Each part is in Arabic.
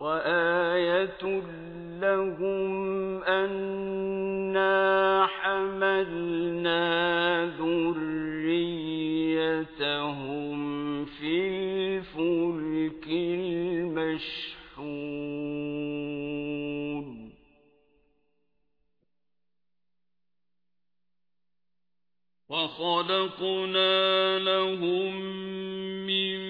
وَآيَةٌ لَّهُمْ أَنَّا حَمَلْنَا ذُرِّيَّتَهُمْ فِي الْفُلْكِ الْمَشْحُونِ. وَخَلَقْنَا لَهُم مِّن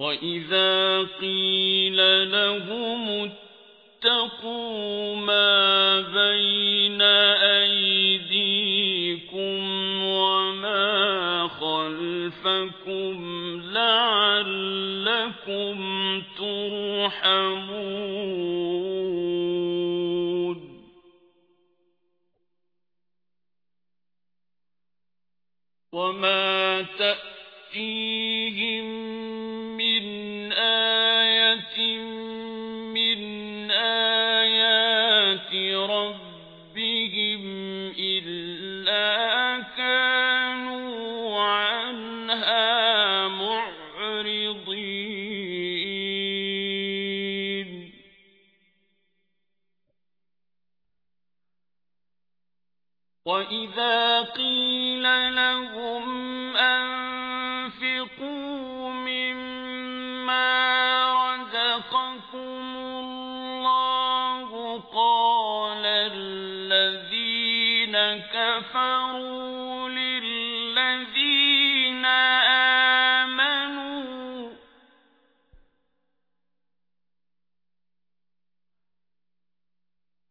وَإِذَا قِيلَ لَهُمُ اتَّقُوا مَا بَيْنَ أَيْدِيكُمْ وَمَا خَلْفَكُمْ لَعَلَّكُمْ تُرْحَمُونَ وَمَا تَأْتِيهِم عَنْهَا مُعْرِضِينَ. وَإِذَا قِيلَ لَهُمْ أَنفِقُوا مِمَّا رَزَقَكُمُ اللَّهُ قَالَ الَّذِينَ كَفَرُوا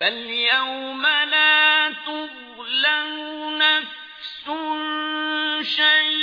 فاليوم لا تظلم نفس شيئا